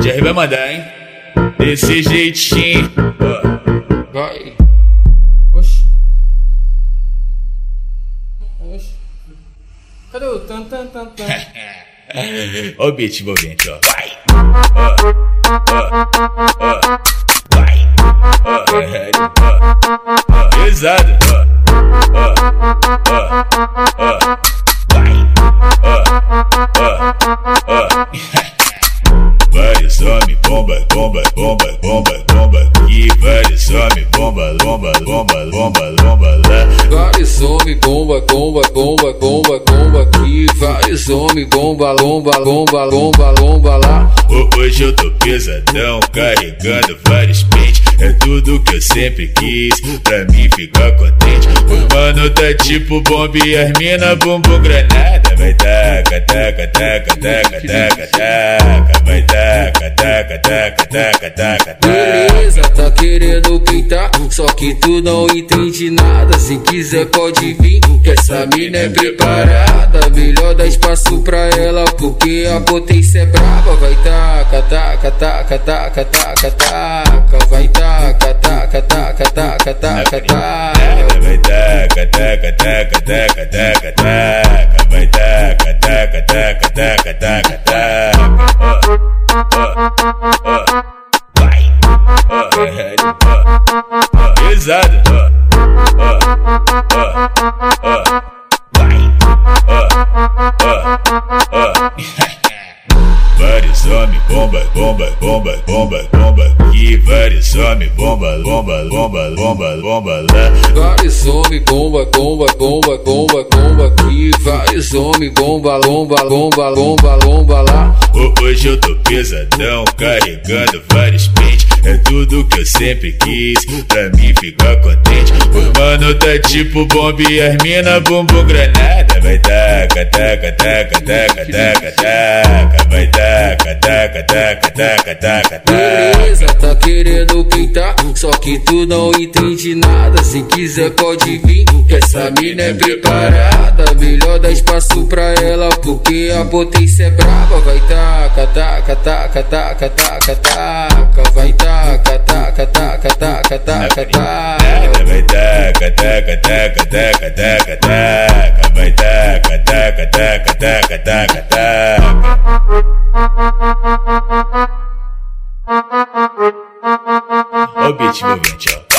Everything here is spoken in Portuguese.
Jerry vai mandar, hein? Desse jeitinho. Vai. Oxi. Oxi. Cadê o tan tan tan tan? Ó o beat envolvente, ó. Vai. Ó. Ó. Ó. Vai. Ó. Ó. Ó. Pesado. Ó. Ó. Ó. bomba. E vários homens, bomba, lomba, lomba, lomba, lomba lá. Vários homens, bomba, bomba, bomba, bomba, bomba aqui. Vários homens, bomba, lomba, lomba, lomba, lomba lá. Ho- Hoje eu tô pesadão, carregando vários pentes. É tudo que eu sempre quis, pra mim ficar contente. O mano tá tipo bomba e as mina bumbum granada. Vai taca, taca, taca, taca, taca, taca. Vai taca, taca, taca, taca, taca, taca. Beleza, tá querendo pintar, só que tu não entende nada. Se quiser pode vir, que essa mina é preparada. Melhor dar espaço pra ela, porque a potência é brava. Vai taca, taca, taca, taca, taca, taca. Vai taca, taca, taca, taca, taca, taca. Vai taca, taca, taca, taca, taca, taca. Vai taca, taca, taca, taca, taca, taca. Vários homens, bomba, bomba, bomba, bomba, bomba. E vários homens, bomba, bomba, bomba, bomba, bomba lá. Vários homens, bomba, bomba, bomba, bomba, bomba aqui. Vários homens, bomba, lomba, lomba, lomba, lomba lá. Ho- Hoje eu tô pesadão, carregando vários pentes. É tudo que eu sempre quis, pra mim ficar contente. O mano tá tipo bomba e as mina bumbum granada. Vai taca, taca, taca, taca, taca, taca. Vai taca, taca, taca, taca, taca, taca. Beleza, tá querendo pintar, só que tu não entende nada. Se quiser pode vir, que essa mina é preparada. Melhor dar espaço pra ela, porque a potência é brava. Vai taca, taca, taca, taca, taca, taca. Vai taca, taca, taca, taca, taca, taca. Vai taca, taca, taca, taca, taca, taca, taca, taca, taca, taca, o beat envolvente.